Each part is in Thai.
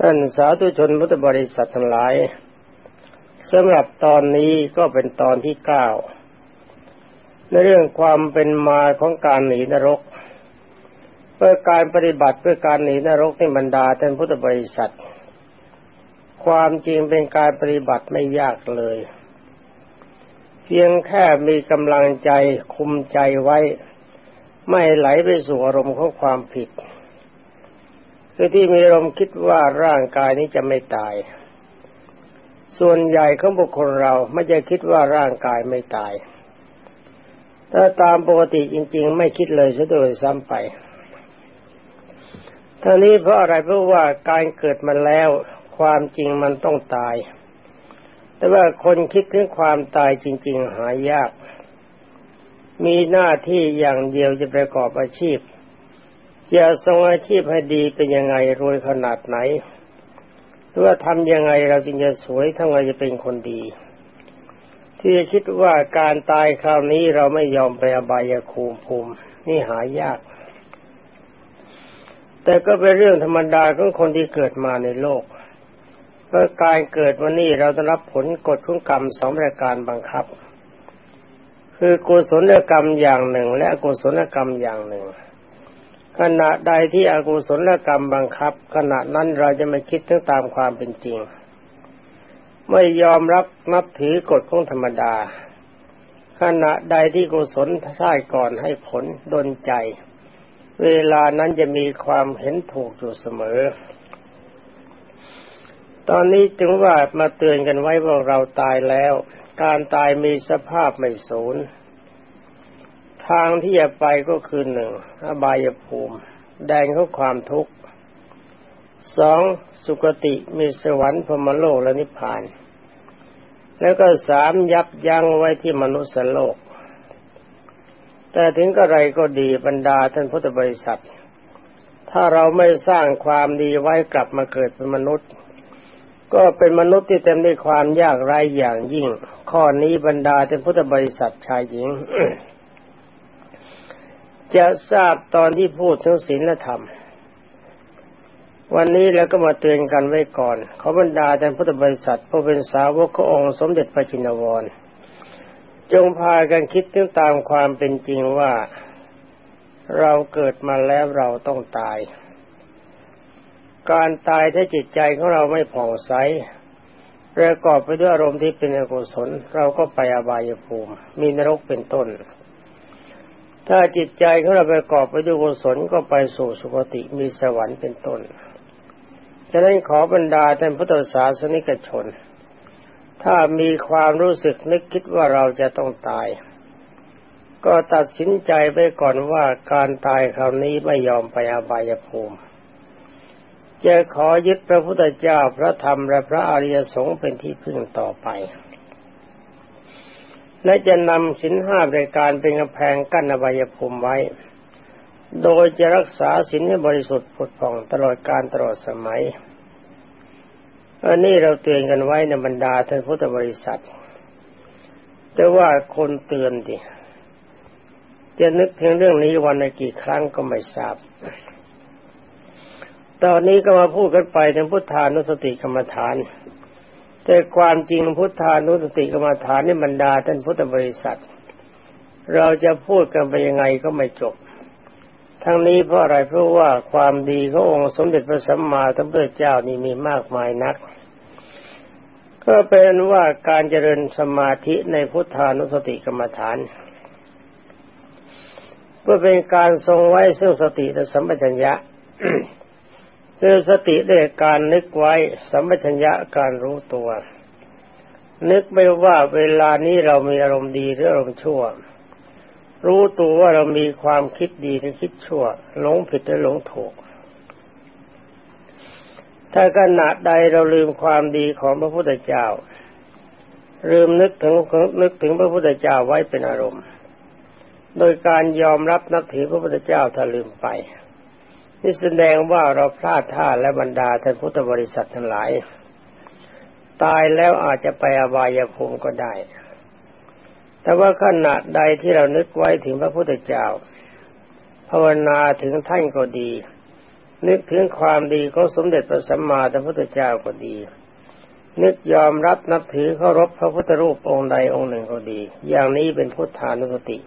ท่านสาธุชนพุทธบริษัททั้งหลายสำหรับตอนนี้ก็เป็นตอนที่เก้าในเรื่องความเป็นมาของการหนีนรก เพื่อการปฏิบัติเพื่อการหนีนรกในบรรดาท่านพุทธบริษัท ความจริงเป็นการปฏิบัติไม่ยากเลย เพียงแค่มีกำลังใจคุมใจไว้ ไม่ไหลไปสู่อารมณ์ของความผิด คือที่มีอารมคิดว่าร่างกายนี้จะไม่ตาย ส่วนใหญ่ของบุคคลเราไม่จะคิดว่าร่างกายไม่ตาย ถ้าตามปกติจริง ๆ ไม่คิดเลยซะโดยซ้ำไปท่านี้เพราะอะไรเพราะว่าการเกิดมาแล้วความจริงมันต้องตาย แต่ว่าคนคิดถึงความตายจริง ๆ หายาก มีหน้าที่อย่างเดียวจะประกอบอาชีพ จะทรงอาชีพให้ดีเป็นยังไงรวยขนาดไหนหรือว่าทำยังไงเราจึงจะสวยทั้งไงจะเป็นคนดี ที่จะคิดว่าการตายคราวนี้เราไม่ยอมไปอบายภูมิภูมินี่หายาก แต่ก็เป็นเรื่องธรรมดาของคนที่เกิดมาในโลกเพราะการเกิดวันนี้เราต้องรับผลกฎของกรรมสองประการบังคับ คือกุศลกรรมอย่างหนึ่ง และอกุศลกรรมอย่างหนึ่ง ขณะใดที่อกุศลกรรมบังคับ ขณะนั้นเราจะไม่คิดถึงตามความเป็นจริง ไม่ยอมรับนับถือกฎของธรรมดา ขณะใดที่กุศลท่ายก่อนให้ผลดนใจ เวลานั้นจะมีความเห็นถูกอยู่เสมอ ตอนนี้จึงว่ามาเตือนกันไว้ว่าเราตายแล้ว การตายมีสภาพไม่สูญ ทางที่จะไปก็คือหนึ่งอบายภูมิ แดงของความทุกข์สองสุคติมีสวรรค์พรมโลกและนิพพาน แล้วก็สามยับยั้งไว้ที่มนุษย์โลก แต่ถึงกระไรก็ดีบรรดาท่านพุทธบริษัท ถ้าเราไม่สร้างความดีไว้กลับมาเกิดเป็นมนุษย์ ก็เป็นมนุษย์ที่เต็มด้วยความยากไร้อย่างยิ่ง ข้อนี้บรรดาท่านพุทธบริษัทชายหญิง จะทราบตอนที่พูดถึงศีลธรรม วันนี้แล้วก็มาเตือนกันไว้ก่อนขอบรรดาท่านพุทธบริษัทผู้เป็นสาวกขององค์สมเด็จพระจินวร จงพากันคิดถึงตามความเป็นจริงว่าเราเกิดมาแล้วเราต้องตาย การตายถ้าจิตใจของเราไม่ผ่องใสประกอบไปด้วยอารมณ์ที่เป็นอกุศล เราก็ไปอบายภูมิ มีนรกเป็นต้น ถ้าจิตใจของเราประกอบไปด้วยกุศลก็ไปสู่สุคติมีสวรรค์เป็นต้น ฉะนั้นขอบรรดาท่านพุทธศาสนิกชน ถ้ามีความรู้สึกนึกคิดว่าเราจะต้องตาย ก็ตัดสินใจไปก่อนว่าการตายคราวนี้ไม่ยอมไปอบายภูมิ จะขอยึดพระพุทธเจ้าพระธรรมและพระอริยสงฆ์เป็นที่พึ่งต่อไป และจะนำสินห้ารายการเป็นกำแพงกั้นอวัยภูมิไว้ โดยจะรักษาสินให้บริสุทธิ์ผุดผ่องตลอดการตลอดสมัยอันนี้เราเตือนกันไว้ในบรรดาท่านพุทธบริษัท แต่ว่าคนเตือนดิจะนึกถึงเรื่องนี้วันละกี่ครั้งก็ไม่ทราบ ตอนนี้ก็มาพูดกันไปถึงพุทธานุสติกรรมฐาน แต่ความจริงพุทธานุสติกรรมฐานนี่บรรดาท่านพุทธบริษัท เราจะพูดกันไปยังไงก็ไม่จบ ทั้งนี้เพราะอะไรเพราะว่าความดีขององค์สมเด็จพระสัมมาสัมพุทธเจ้านี่มีมากมายนัก ก็เป็นว่าการเจริญสมาธิในพุทธานุสติกรรมฐาน เพื่อเป็นการทรงไว้ซึ่งสติและสัมปชัญญะ คือสติด้การนึกไว้สัมปชัญญะการรู้ตัว นึกไม่ว่าเวลานี้เรามีอารมณ์ดีหรืออารมณ์ชั่ว รู้ตัวว่าเรามีความคิดดีหรือคิดชั่ว หลงผิดหรือหลงถูก ถ้าขณะใดเราลืมความดีของพระพุทธเจ้า ลืมนึกถึงนึกถึงพระพุทธเจ้าไว้เป็นอารมณ์ โดยการยอมรับนับถือพระพุทธเจ้าถ้าลืมไป นี่แสดงว่าเราพลาดท่าและบรรดาท่านพุทธบริษัททั้งหลาย ตายแล้วอาจจะไปอบายภูมิก็ได้ แต่ว่าขณะใดที่เรานึกไว้ถึงพระพุทธเจ้า ภาวนาถึงท่านก็ดี นึกถึงความดีของสมเด็จพระสัมมาสัมพุทธเจ้าก็ดี นึกยอมรับนับถือเคารพพระพุทธรูปองค์ใดองค์หนึ่งก็ดี อย่างนี้เป็นพุทธานุสติ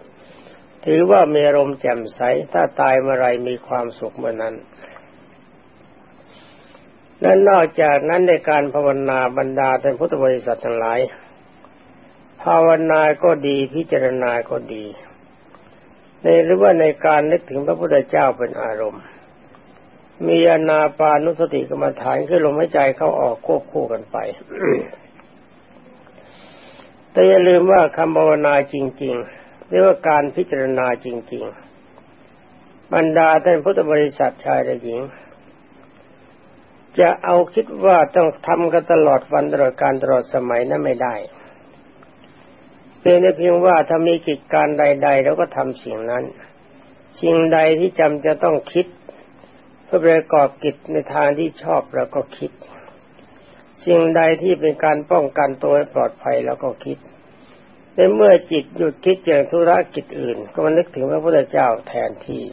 ถือว่ามีอารมณ์แจ่มใส ถ้าตายเมื่อไรมีความสุขเมื่อนั้นและนอกจากนั้นในการภาวนาบรรดาเป็นพุทธบริษัททั้งหลาย ภาวนาก็ดีพิจารณาก็ดี ในหรือว่าในการนึกถึงพระพุทธเจ้าเป็นอารมณ์ มีอนาปานุสติกรรมฐานคือลมหายใจเข้าออกควบคู่กันไป แต่อย่าลืมว่าคำภาวนาจริง ๆ เรียกว่าการพิจารณาจริง ๆ บรรดาท่านพุทธบริษัทชายและหญิง จะเอาคิดว่าต้องทำกันตลอดวันตลอดการตลอดสมัยนั้นไม่ได้เป็นเพียงว่าถ้ามีกิจการใดๆเราก็ทำสิ่งนั้น สิ่งใดที่จำจะต้องคิดเพื่อประกอบกิจในทางที่ชอบเราก็คิด สิ่งใดที่เป็นการป้องกันตัวให้ปลอดภัยเราก็คิด ในเมื่อจิตหยุดคิดอย่างธุรกิจอื่น ก็มานึกถึงพระพุทธเจ้าแทนที่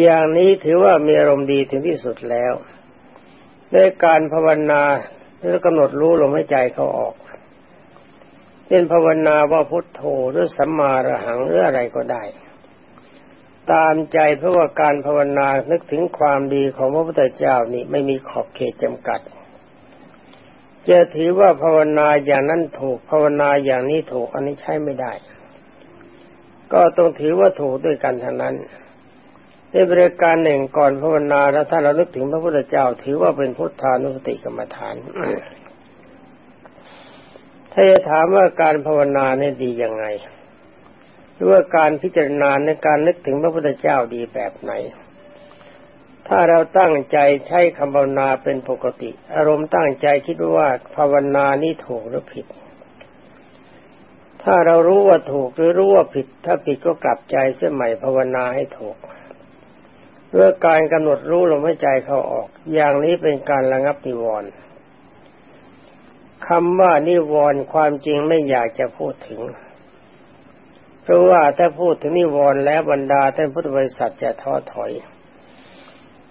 อย่างนี้ถือว่ามีอารมณ์ดีถึงที่สุดแล้วในการภาวนาแล้วกำหนดรู้ลมหายใจเขาออกเป็นภาวนาว่าพุทโธหรือสัมมาระหังหรืออะไรก็ได้ ตามใจเพราะว่าการภาวนานึกถึงความดีของพระพุทธเจ้านี่ไม่มีขอบเขตจำกัด จะถือว่าภาวนาอย่างนั้นถูกภาวนาอย่างนี้ถูกอันนี้ใช้ไม่ได้ ก็ต้องถือว่าถูกด้วยกันทั้งนั้นในบริการหนึ่งก่อนภาวนาแล้วถ้าเรานึกถึงพระพุทธเจ้า ถือว่าเป็นพุทธานุสติกรรมฐานถ้าจะถามว่าการภาวนาเนี่ยดียังไงหรือว่าการพิจารณาในการนึกถึงพระพุทธเจ้าดีแบบไหน ถ้าเราตั้งใจใช้คำภาวนาเป็นปกติ อารมณ์ตั้งใจคิดว่าภาวนานี้ถูกหรือผิด ถ้าเรารู้ว่าถูกหรือรู้ว่าผิด ถ้าผิดก็กลับใจเสียใหม่ภาวนาให้ถูกเพื่อการกำหนดรู้ลมหายใจเข้าออก อย่างนี้เป็นการระงับนิวรณ์คำว่านิวรณ์ความจริงไม่อยากจะพูดถึง เพราะว่าถ้าพูดถึงนิวรณ์แล้วบรรดาท่านพุทธบริษัทจะท้อถอย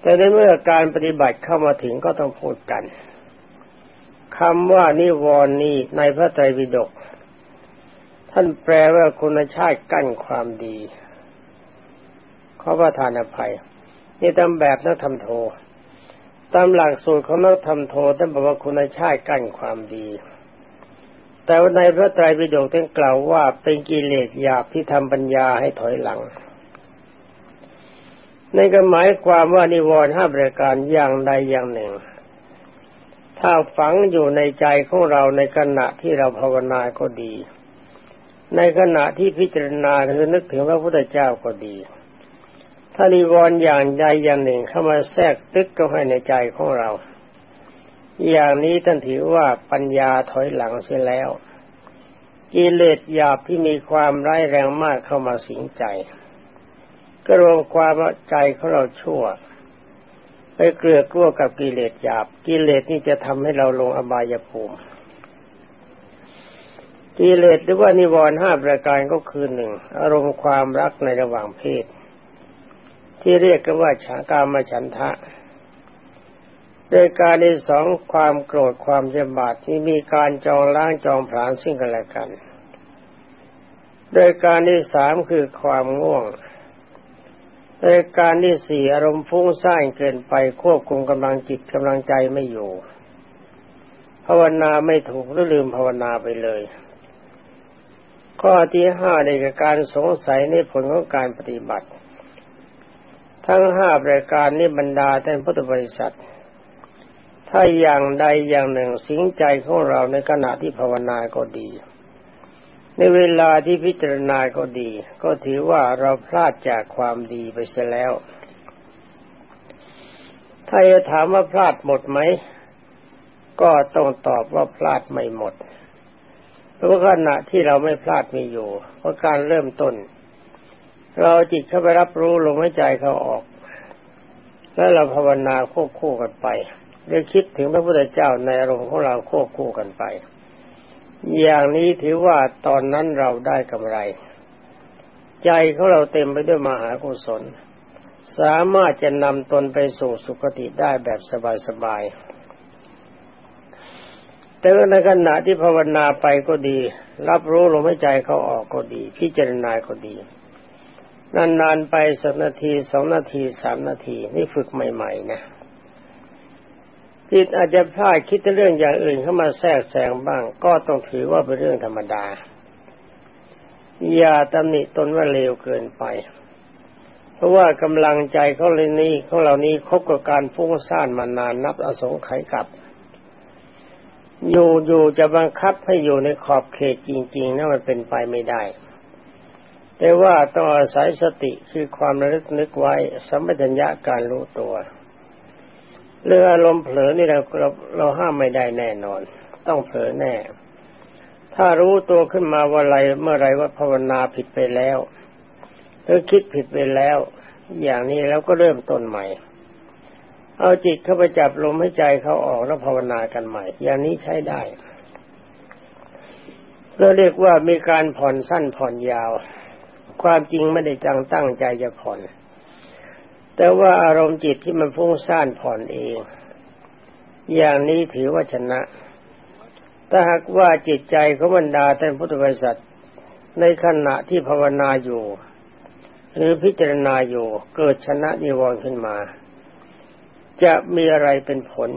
แต่ในเมื่อการปฏิบัติเข้ามาถึงก็ต้องพูดกันคำว่านิวรณ์นี้ในพระไตรปิฎกท่านแปลว่าคุณชาติกั้นความดีขอประทานอภัย นี่ตามแบบนักธรรมโท ตามหลักสูตรของนักธรรมโทท่านบอกว่าคุณชาติกั้นความดี แต่ในพระไตรปิฎกท่านกล่าวว่าเป็นกิเลสหยาบที่ทำปัญญาให้ถอยหลัง ในก็หมายความว่านิวรณ์ห้าประการอย่างใดอย่างหนึ่ง ถ้าฝังอยู่ในใจของเราในขณะที่เราภาวนาก็ดี ในขณะที่พิจารณาคือนึกถึงพระพุทธเจ้าก็ดี ถ้านิวรณ์อย่างใดอย่างหนึ่งเข้ามาแทรกตึกเข้าให้ในใจของเรา อย่างนี้ท่านถือว่าปัญญาถอยหลังเสียแล้วกิเลสหยาบที่มีความร้ายแรงมากเข้ามาสิงใจ ก็รวมความใจของเราชั่ว ไปเกลือกลัวกับกิเลสหยาบ กิเลสนี่จะทำให้เราลงอบายภูมิกิเลสหรือว่านิวรณ์ห้าประการก็คือหนึ่งอารมณ์ความรักในระหว่างเพศ ที่เรียกกันว่าฉากามฉันทะโดยการที่สองความโกรธความเจ็บบาดที่มีการจองล้างจองผลาญซึ่งกันและกัน โดยการที่สามคือความง่วง โดยการที่สี่อารมณ์ฟุ้งซ่านเกินไปควบคุมกำลังจิตกำลังใจไม่อยู่ ภาวนาไม่ถูกหรือลืมภาวนาไปเลย ข้อที่ห้าในการสงสัยในผลของการปฏิบัติ ทั้งห้าประการนี้บรรดาท่านพุทธบริษัท ถ้าอย่างใดอย่างหนึ่งสิงใจของเราในขณะที่ภาวนาก็ดี ในเวลาที่พิจารณาก็ดี ก็ถือว่าเราพลาดจากความดีไปเสียแล้ว ถ้าจะถามว่าพลาดหมดไหม ก็ต้องตอบว่าพลาดไม่หมด เพราะขณะที่เราไม่พลาดมีอยู่ เพราะการเริ่มต้น เราจิตเข้าไปรับรู้ลมหายใจเขาออก แล้วเราภาวนาควบคู่กันไปได้คิดถึงพระพุทธเจ้าในอารมณ์ของเราควบคู่กันไป อย่างนี้ถือว่าตอนนั้นเราได้กำไร ใจของเราเต็มไปด้วยมหากุศล สามารถจะนำตนไปสู่สุคติได้แบบสบายๆ แต่ในขณะที่ภาวนาไปก็ดี รับรู้ลมหายใจเขาออกก็ดี พิจารณาก็ดีนานๆไปสักนาทีสองนาทีสามนาที นี่ฝึกใหม่ ๆ นะ จิตอาจจะพลาดคิดเรื่องอย่างอื่นเข้ามาแทรกแซงบ้าง ก็ต้องถือว่าเป็นเรื่องธรรมดา อย่าตำหนิตนว่าเลวเกินไป เพราะว่ากำลังใจเขาเลยนี้ของเรานี้คบกับการฟุ้งซ่านมานานนับอสงไขยกับอยู่อยู่จะบังคับให้อยู่ในขอบเขตจริงๆนั่นมันเป็นไปไม่ได้ แต่ว่าต้องอาศัยสติคือความระลึกนึกไว้สัมปชัญญะการรู้ตัว เรื่องอารมณ์เผลอนี่เราเราเราห้ามไม่ได้แน่นอน ต้องเผลอแน่ ถ้ารู้ตัวขึ้นมาว่าอะไรเมื่อไรว่าภาวนาผิดไปแล้วหรือคิดผิดไปแล้ว อย่างนี้แล้วก็เริ่มต้นใหม่ เอาจิตเข้าไปจับลมให้ใจเขาออกแล้วภาวนากันใหม่ อย่างนี้ใช้ได้เราเรียกว่ามีการผ่อนสั้นผ่อนยาว ความจริงไม่ได้จังตั้งใจจะผ่อน แต่ว่าอารมณ์จิตที่มันฟุ้งซ่านผ่อนเอง อย่างนี้ถือว่าชนะ ถ้าหากว่าจิตใจของบรรดาท่านพุทธบริษัทในขณะที่ภาวนาอยู่ หรือพิจารณาอยู่เกิดชนะนิวรณ์ขึ้นมา จะมีอะไรเป็นผล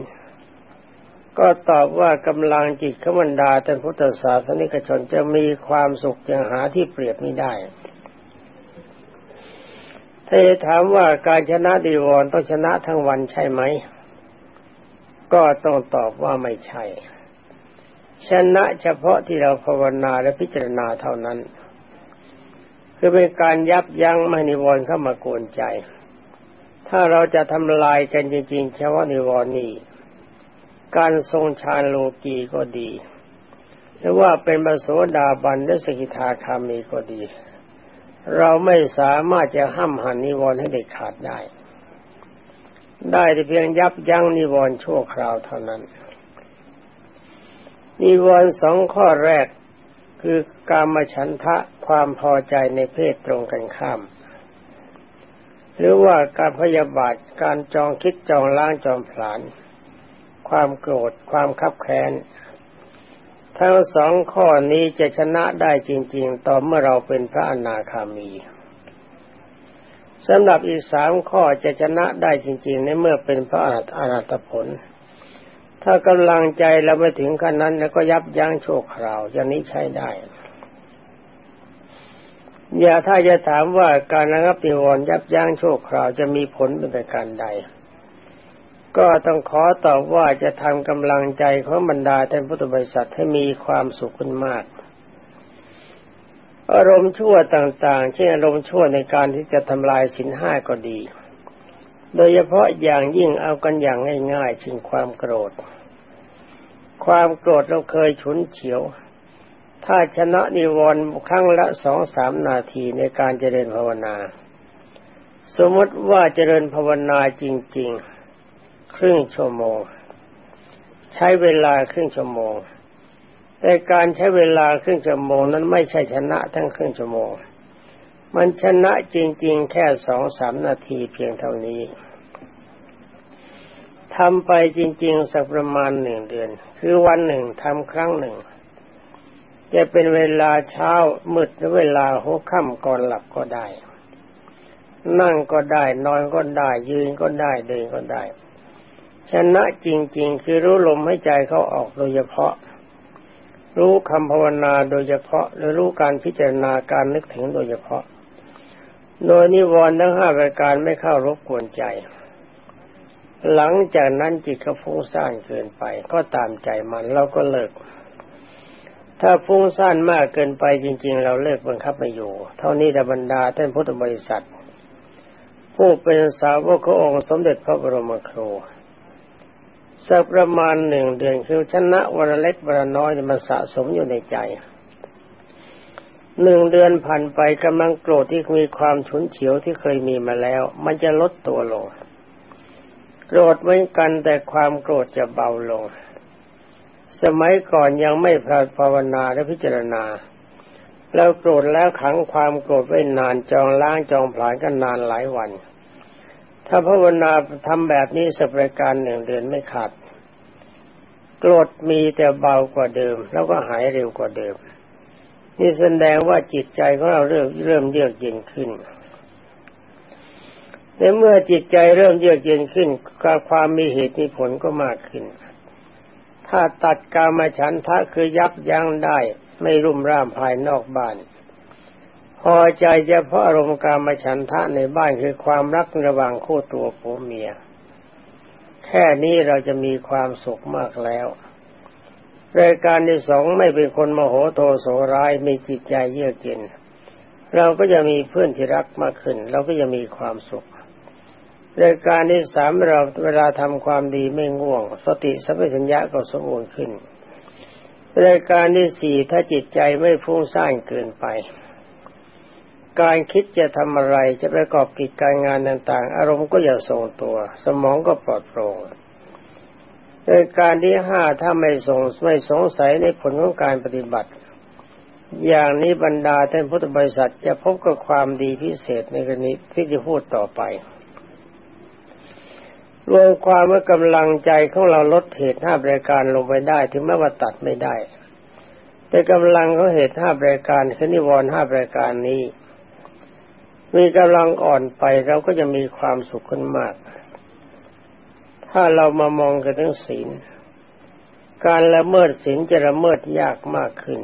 ก็ตอบว่ากำลังจิตขบรรดาท่านพุทธศาสนิกชนจะมีความสุขอย่างหาที่เปรียบไม่ได้ ถ้าถามว่าการชนะดีวรต้องชนะทั้งวันใช่ไหม ก็ต้องตอบว่าไม่ใช่ ชนะเฉพาะที่เราภาวนาและพิจารณาเท่านั้น คือเป็นการยับยั้งไม่นิวรณ์เข้ามากวนใจ ถ้าเราจะทำลายกันจริงๆเฉพาะนิวรณ์นี้การทรงฌานโลกีก็ดี หรือว่าเป็นบรโสดาบันและสกิทาคามีก็ดี เราไม่สามารถจะห้ามหันนิวรณ์ให้เด็ดขาดได้ ได้แต่เพียงยับยั้งนิวรณ์ชั่วคราวเท่านั้น นิวรณ์สองข้อแรกคือกามฉันทะความพอใจในเพศตรงกันข้าม หรือว่าการพยาบาทการจองคิดจองล้างจองผลาญความโกรธความคับแค้น ทั้งสองข้อนี้จะชนะได้จริง ๆ ต่อเมื่อเราเป็นพระอนาคามีสำหรับอีกสามข้อจะชนะได้จริง ๆ ในเมื่อเป็นพระอรหัตผล ถ้ากำลังใจเราไม่ถึงขั้นนั้น แล้วก็ยับยั้งโชคคราวอย่างนี้ใช้ได้ อย่าถ้าจะถามว่าการระงับนิวรณ์ยับยั้งโชคคราวจะมีผลเป็นการใด ก็ต้องขอตอบว่าจะทำกำลังใจของบรรดาท่านพุทธบริษัทให้มีความสุขขึ้นมาก อารมณ์ชั่วต่างๆ เช่นอารมณ์ชั่วในการที่จะทำลายสินห้าก็ดี โดยเฉพาะอย่างยิ่งเอากันอย่างง่ายๆเช่นความโกรธ ความโกรธเราเคยฉุนเฉียว ถ้าชนะนิวรณ์ครั้งละสองสามนาทีในการเจริญภาวนา สมมติว่าเจริญภาวนาจริง ๆ ครึ่งชั่วโมง ใช้เวลาครึ่งชั่วโมง แต่การใช้เวลาครึ่งชั่วโมงนั้นไม่ใช่ชนะทั้งครึ่งชั่วโมง มันชนะจริง ๆ แค่สองสามนาทีเพียงเท่านี้ทำไปจริง ๆ สักประมาณหนึ่งเดือน คือวันหนึ่งทำครั้งหนึ่ง จะเป็นเวลาเช้ามืดหรือเวลาหัวค่ำก่อนหลับก็ได้ นั่งก็ได้ นอนก็ได้ ยืนก็ได้เดินก็ได้ ชนะจริง ๆ คือรู้ลมให้ใจเขาออกโดยเฉพาะ รู้คำภาวนาโดยเฉพาะ หรือรู้การพิจารณาการนึกถึงโดยเฉพาะ โดยนิวรณ์ทั้งห้ารายการไม่เข้ารบกวนใจ หลังจากนั้นจิตก็ฟุ้งซ่านเกินไป ก็ตามใจมันเราก็เลิก ถ้าฟุ้งซ่านมากเกินไปจริง ๆ เราเลิกบังคับไม่อยู่ เท่านี้ดบรรดาท่านพุทธบริษัท ผู้เป็นสาวกขององค์สมเด็จพระบรมครู สักประมาณหนึ่งเดือนคือชนะวันเล็กวันน้อยมันสะสมอยู่ในใจหนึ่งเดือนผ่านไปกำลังโกรธที่มีความฉุนเฉียวที่เคยมีมาแล้ว มันจะลดตัวลง โกรธเหมือนกันแต่ความโกรธจะเบาลง สมัยก่อนยังไม่พภาวนาและพิจารณา แล้วโกรธแล้วขังความโกรธไว้นานจองล้างจองผลาญกันนานหลายวัน ถ้าภาวนาทำแบบนี้สักประการหนึ่งเดือนไม่ขาดโกรดมีแต่เบากว่าเดิม แล้วก็หายเร็วกว่าเดิม นี่แสดงว่าจิตใจของเราเริ่มเริ่มเยือกเย็นขึ้นในเมื่อจิตใจเริ่มเยือกเย็นขึ้นความมีเหตุมีผลก็มากขึ้น ถ้าตัดกามาฉันทะคือยับยั้งได้ ไม่รุ่มร่ามภายนอกบ้าน พอใจเฉพาะอารมณ์กามาฉันทะในบ้านคือความรักระหว่างคู่ตัวผัวเมีย แค่นี้เราจะมีความสุขมากแล้วรายการที่สองไม่เป็นคนมโหโทโสร้ายมีจิตใจเยือกเย็นเราก็จะมีเพื่อนที่รักมากขึ้น เราก็จะมีความสุขรายการที่สามเราเวลาทำความดีไม่ง่วง สติสัมปชัญญะก็สมบูรณ์ขึ้นรายการที่สี่ถ้าจิตใจไม่ฟุ้งซ่านเกินไป การคิดจะทำอะไรจะประกอบกิจการงานต่าง ๆ อารมณ์ก็อย่าทรงตัว สมองก็ปลอดโปร่งรายการที่ห้าถ้าไม่สงไม่สงสัยในผลของการปฏิบัติ อย่างนี้บรรดาท่านพุทธบริษัทจะพบกับความดีพิเศษในกรณีที่จะพูดต่อไป รวมความว่ากำลังใจของเราลดเหตุห้าบริการลงไปได้ ถึงแม้ว่าตัดไม่ได้ แต่กำลังของเหตุห้าบริการคือนิวรณ์ห้าบริการนี้ มีกำลังอ่อนไปเราก็จะมีความสุขขึ้นมาก ถ้าเรามามองกันทั้งศีล การละเมิดศีลจะละเมิดยากมากขึ้น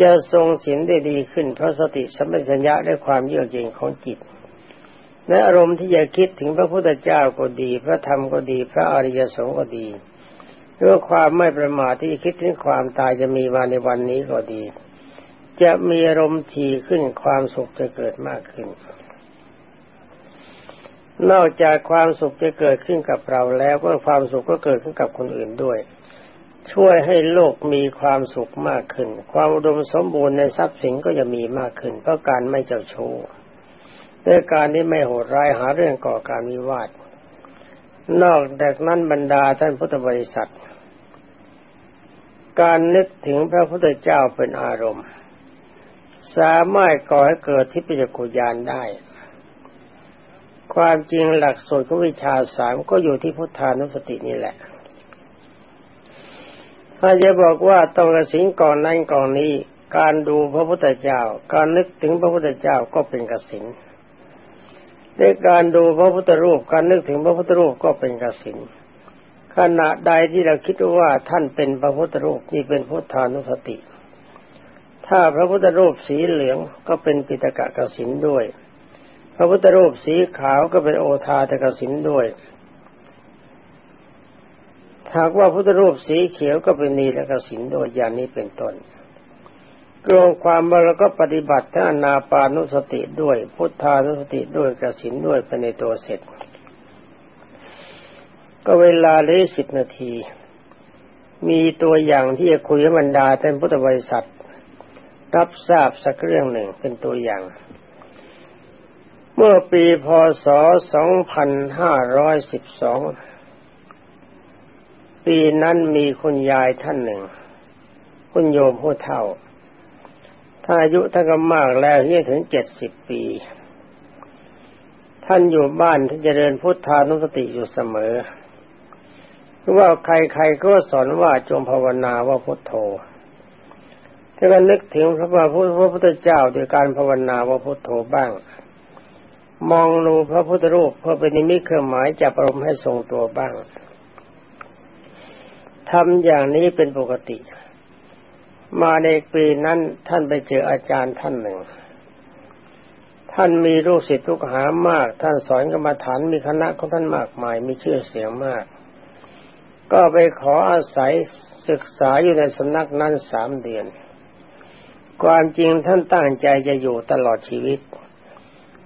จะทรงศีลได้ดีขึ้นเพราะสติสัมปชัญญะและความเยือกเย็นของจิตในอารมณ์ที่จะคิดถึงพระพุทธเจ้าก็ดี พระธรรมก็ดี พระอริยสงฆ์ก็ดีเรื่องความไม่ประมาทที่คิดถึงความตายจะมีมาในวันนี้ก็ดี จะมีอารมณ์ทีขึ้นความสุขจะเกิดมากขึ้น นอกจากความสุขจะเกิดขึ้นกับเราแล้วก็ความสุขก็เกิดขึ้นกับคนอื่นด้วย ช่วยให้โลกมีความสุขมากขึ้น ความอุดมสมบูรณ์ในทรัพย์สินก็จะมีมากขึ้น เพราะการไม่เจ้าชู้ด้วยการนี้ไม่โหดร้ายหาเรื่องก่อการวิวาท นอกจากนั้นบรรดาท่านพุทธบริษัท การนึกถึงพระพุทธเจ้าเป็นอารมณ์ สามารถก่อให้เกิดทิพยกุญาณได้ ความจริงหลักสูตรของวิชาสามก็อยู่ที่พุทธานุสตินี่แหละ ถ้าจะบอกว่าต้องกระสิงก่อนนั้นก่อนนี้ การดูพระพุทธเจ้า การนึกถึงพระพุทธเจ้าก็เป็นกสินในการดูพระพุทธรูป การนึกถึงพระพุทธรูปก็เป็นกสินขณะใดที่เราคิดว่าท่านเป็นพระพุทธรูปนี่เป็นพุทธานุสติ ถ้าพระพุทธรูปสีเหลืองก็เป็นปิตกะกสินด้วย พระพุทธรูปสีขาวก็เป็นโอทาตกสินด้วยหากว่าพุทธรูปสีเขียวก็เป็นนีและกสินด้วยอย่างนี้เป็นต้นรวมความว่าเราก็ปฏิบัติทั้งนาปานุสติด้วย พุทธานุสติด้วยกสินด้วยไปในตัวเสร็จ ก็เวลาเลยสิบนาที มีตัวอย่างที่จะคุยบรรดาท่านพุทธบริษัท รับทราบสักเรื่องหนึ่งเป็นตัวอย่าง เมื่อปีพศ 2512 ปีนั้นมีคุณยายท่านหนึ่ง คุณโยมผู้เฒ่า ถ้าอายุท่านก็มากแล้วที่ถึงเจ็ดสิบปี ท่านอยู่บ้านท่านจะเดินพุทธานุสติอยู่เสมอหรือว่าใครๆก็สอนว่าจงภาวนาว่าพุทโธ ถ้าก็นึกถึงพระพระพุทธเจ้าโดยการภาวนาว่าพุทโธบ้าง มองดูพระพุทธรูปเพื่อเป็นนิมิตเครื่องหมายจับอารมณ์ให้ทรงตัวบ้างทำอย่างนี้เป็นปกติ มาในปีนั้นท่านไปเจออาจารย์ท่านหนึ่ง ท่านมีลูกศิษย์ลูกหามาก ท่านสอนกรรมฐานมีคณะของท่านมากมายมีชื่อเสียงมาก ก็ไปขออาศัยศึกษาอยู่ในสำนักนั้นสามเดือน ความจริงท่านตั้งใจจะอยู่ตลอดชีวิต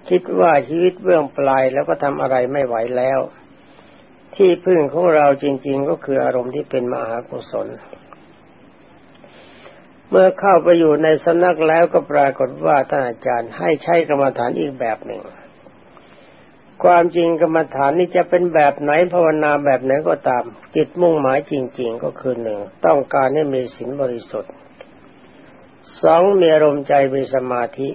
คิดว่าชีวิตเบื้องปลายแล้วก็ทำอะไรไม่ไหวแล้ว ที่พึ่งของเราจริง ๆ ก็คืออารมณ์ที่เป็นมหากุศล เมื่อเข้าไปอยู่ในสำนักแล้วก็ปรากฏว่าท่านอาจารย์ให้ใช้กรรมฐานอีกแบบหนึ่ง ความจริงกรรมฐานนี้จะเป็นแบบไหนภาวนาแบบไหนก็ตามจิตมุ่งหมายจริง ๆ ก็คือหนึ่งต้องการให้มีศีลบริสุทธิ์ สองมีอารมณ์ใจมีสมาธิ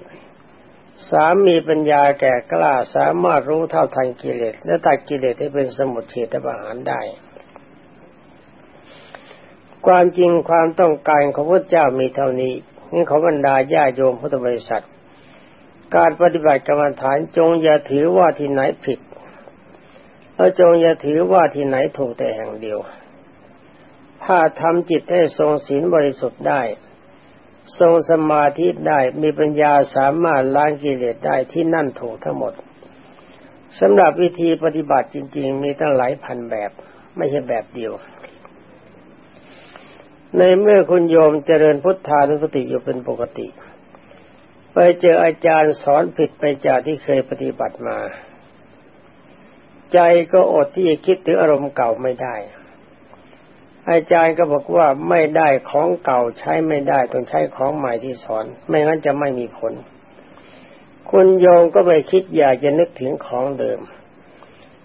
สามมีปัญญาแก่กล้าสามารถรู้เท่าทันกิเลสและตัดกิเลสให้เป็นสมุทเฉทประหารได้ ความจริงความต้องการของพระเจ้ามีเท่านี้นี่ขอบรรดาญาโยมพุทธบริษัท การปฏิบัติกรรมฐานจงอย่าถือว่าที่ไหนผิดแล้วจงอย่าถือว่าที่ไหนถูกแต่แห่งเดียว ถ้าทำจิตให้ทรงศีลบริสุทธิ์ได้ ทรงสมาธิได้มีปัญญาสามารถล้างกิเลสได้ที่นั่นถูกทั้งหมดสำหรับวิธีปฏิบัติจริง ๆ มีตั้งหลายพันแบบ ไม่ใช่แบบเดียว ในเมื่อคุณโยมเจริญพุทธานุสติอยู่เป็นปกติ ไปเจออาจารย์สอนผิดไปจากที่เคยปฏิบัติมา ใจก็อดที่จะคิดถึงอารมณ์เก่าไม่ได้ อาจารย์ก็บอกว่าไม่ได้ของเก่าใช้ไม่ได้ต้องใช้ของใหม่ที่สอน ไม่งั้นจะไม่มีผล คุณโยมก็ไปคิดอยากจะนึกถึงของเดิม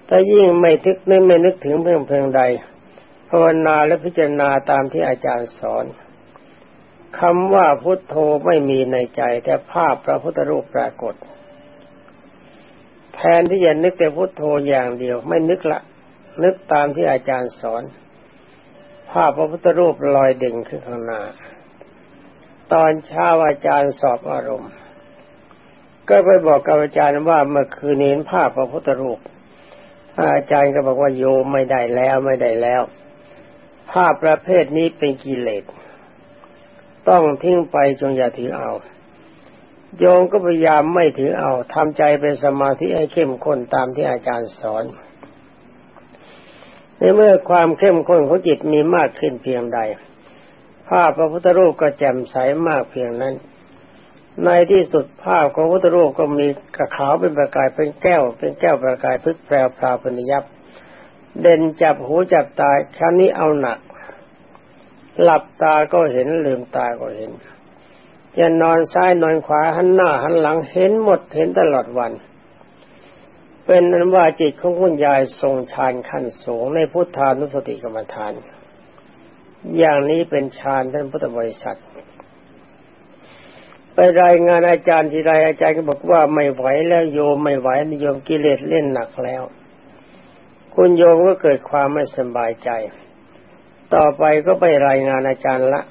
แต่ยิ่งไม่ทึกนึกไม่นึกถึงเพื่อเพียงใดภาวนาและพิจารณาตามที่อาจารย์สอนคำว่าพุทโธไม่มีในใจ แต่ภาพพระพุทธรูปปรากฏ แทนที่จะนึกแต่พุทโธอย่างเดียว ไม่นึกละ นึกตามที่อาจารย์สอน ภาพพระพุทธรูปลอยเด่งขึ้นข้างหน้า ตอนเช้าอาจารย์สอบอารมณ์ ก็ไปบอกกับอาจารย์ว่าเมื่อคืนเห็นภาพพระพุทธรูป อาจารย์ก็บอกว่าโยมไม่ได้แล้วไม่ได้แล้ว ภาพประเภทนี้เป็นกิเลส ต้องทิ้งไปจงอย่าถือเอา โยมก็พยายามไม่ถือเอาทำใจเป็นสมาธิให้เข้มข้นตามที่อาจารย์สอน ในเมื่อความเข้มข้นของจิตมีมากขึ้นเพียงใด ภาพพระพุทธรูปก็แจ่มใสมากเพียงนั้น ในที่สุดภาพของพระพุทธรูปก็มีกระขาวเป็นประกายเป็นแก้ว เป็นแก้วประกายพึกแปรวพราวปนิยับ เด่นจับหูจับตาครั้นี้เอาหนัก หลับตาก็เห็นลืมตาก็เห็นจะนอนซ้ายนอนขวาหันหน้าหันหลังเห็นหมดเห็นตลอดวัน เป็นนั้นว่าจิตของคุณยายทรงฌานขั้นสูงในพุทธานุสติกรรมฐาน อย่างนี้เป็นฌานท่านพุทธบริษัท ไปรายงานอาจารย์ทีไรอาจารย์ก็บอกว่าไม่ไหวแล้วโยมไม่ไหวนิยมกิเลสเล่นหนักแล้ว คุณโยมก็เกิดความไม่สบายใจ ต่อไปก็ไปรายงานอาจารย์ละ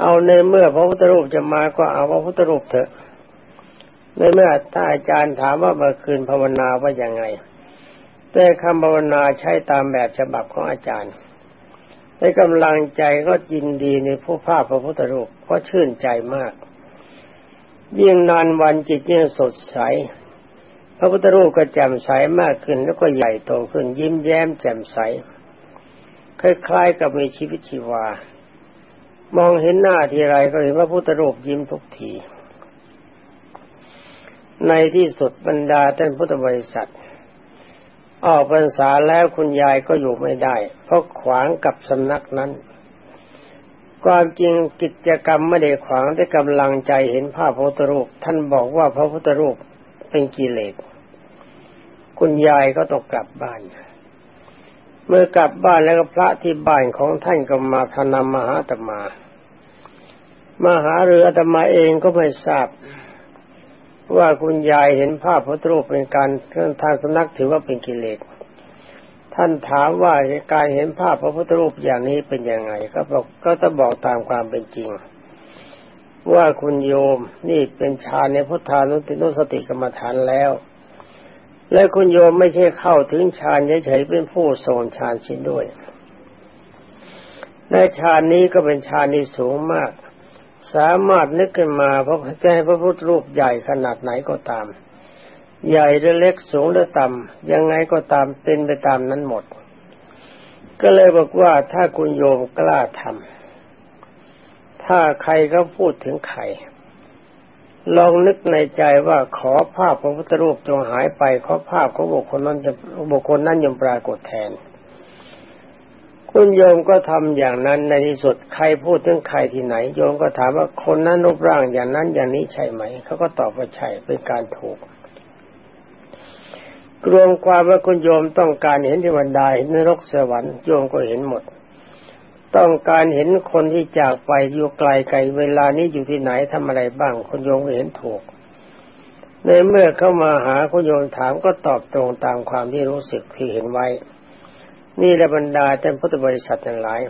เอาในเมื่อพระพุทธรูปจะมาก็เอาพระพุทธรูปเถอะ ในเมื่อถ้าอาจารย์ถามว่าเมื่อคืนภาวนาว่าอย่างไง แต่คำภาวนาใช้ตามแบบฉบับของอาจารย์ในกำลังใจก็ยินดีในผู้ภาพพระพุทธรูปเพราะชื่นใจมาก ยิ่งนานวันจิตยิ่งสดใส พระพุทธรูปก็แจ่มใสมากขึ้นแล้วก็ใหญ่โตขึ้น ยิ้มแย้มแจ่มใส คล้ายๆกับมีชีวิตชีวา มองเห็นหน้าทีไรก็เห็นว่าพุทธรูปยิ้มทุกที ในที่สุดบรรดาท่านพุทธบริษัท ออกพรรษาแล้วคุณยายก็อยู่ไม่ได้ เพราะขวางกับสำนักนั้น ความจริงกิจกรรมไม่ได้ขวางแต่กำลังใจเห็นภาพพระพุทธรูป ท่านบอกว่าพระพุทธรูปเป็นกิเลสคุณยายก็ต้องกลับบ้าน เมื่อกลับบ้านแล้วก็พระที่บ้านของท่านก็มาพนามมหาตมา มหาเรืออตมาเองก็ไม่ทราบ ว่าคุณยายเห็นภาพพระรูปเป็นการเครื่องทางสนักถือว่าเป็นกิเลสท่านถามว่าการเห็นภาพพระพุทธรูปอย่างนี้เป็นยังไง ก็บอกก็จะบอกตามความเป็นจริง ว่าคุณโยมนี่เป็นฌานในพุทธานุตินุสติกรรมฐานแล้ว และคุณโยมไม่ใช่เข้าถึงฌานเฉยๆเป็นผู้ทรงฌานสิ้นด้วยในฌานนี้ก็เป็นฌานที่สูงมาก สามารถนึกขึ้นมาเพราะจะให้พระพุทธรูปใหญ่ขนาดไหนก็ตาม ใหญ่หรือเล็กสูงหรือต่ำยังไงก็ตามเป็นไปตามนั้นหมด ก็เลยบอกว่าถ้าคุณโยมกล้าทำถ้าใครก็พูดถึงใครลองนึกในใจว่าขอภาพพระพุทธรูปจงหายไปขอภาพของบุคคลนั้นจะบุคคลนั้นยังปรากฏแทน คุณโยมก็ทำอย่างนั้นในที่สุดใครพูดถึงใครที่ไหน โยมก็ถามว่าคนนั้นรูปร่างอย่างนั้นอย่างนี้ใช่ไหม เขาก็ตอบว่าใช่เป็นการถูก รวมความว่าคุณโยมต้องการเห็นเทวดาเห็นนรกสวรรค์โยมก็เห็นหมด ต้องการเห็นคนที่จากไปอยู่ไกลไกลเวลานี้อยู่ที่ไหนทำอะไรบ้างคนโยงเห็นถูก ในเมื่อเข้ามาหาคุณโยมถามก็ตอบตรงตามความที่รู้สึกที่เห็นไว้ นี่แหละบรรดาท่านพุทธบริษัททั้งหลาย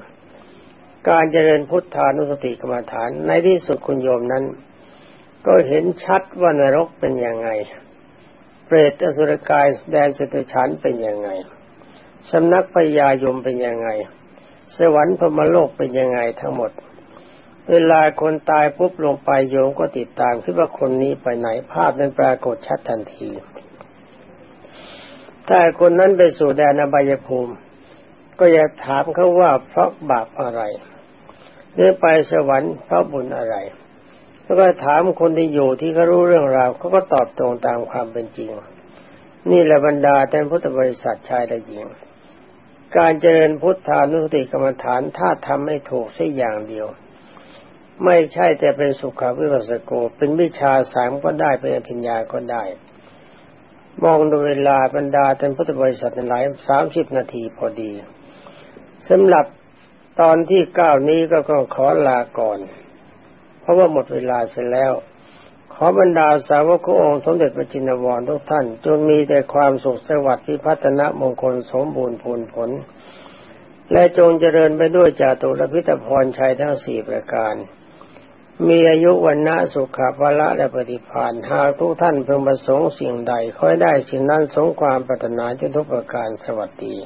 การเจริญพุทธานุสติกรรมฐานในที่สุดคุณโยมนั้น ก็เห็นชัดว่านรกเป็นยังไง เปรตอสุรกายแดนสตฉันเป็นยังไงสำนักพญายมเป็นยังไง สวรรค์พมโลกเป็นยังไงทั้งหมด เวลาคนตายปุ๊บลงไปโยมก็ติดตามคิดว่าคนนี้ไปไหนภาพนั้นปรากฏชัดทันที ถ้าคนนั้นไปสู่แดนอบายภูมิ ก็อย่าถามเขาว่าเพราะบาปอะไรหรือไปสวรรค์เพราะบุญอะไร แล้วก็ถามคนที่อยู่ที่เขารู้เรื่องราวเขาก็ตอบตรงตามความเป็นจริง นี่แหละบรรดาแทนพุทธบริษัทชายและหญิง การเจริญพุทธานุสติกรรมฐานถ้าทำไม่ถูกสักอย่างเดียว ไม่ใช่แต่เป็นสุขาวิปัสสโก เป็นวิชาสามก็ได้เป็นปัญญาก็ได้ มองดูเวลาบรรดาท่านพุทธบริษัทหลายสามสิบนาทีพอดี สำหรับตอนที่เก้านี้ก็ต้องขอลาก่อน เพราะว่าหมดเวลาเสร็จแล้ว ขอบรรดาสาวกององค์สมเด็จพระจินวรทุกท่าน จงมีแต่ความสุขสวัสดิ์พิพัฒนมงคลสมบูรณ์ผลผล และจงเจริญไปด้วยจาตุรพิตพรชัยทั้งสี่ประการ มีอายุวันนะสุขภาละและปฏิภาณหากทุกท่านเพิ่งประสงค์สิ่งใดค่อยได้สิ่งนั้นสงความปรารถนาจนทุกประการสวัสดี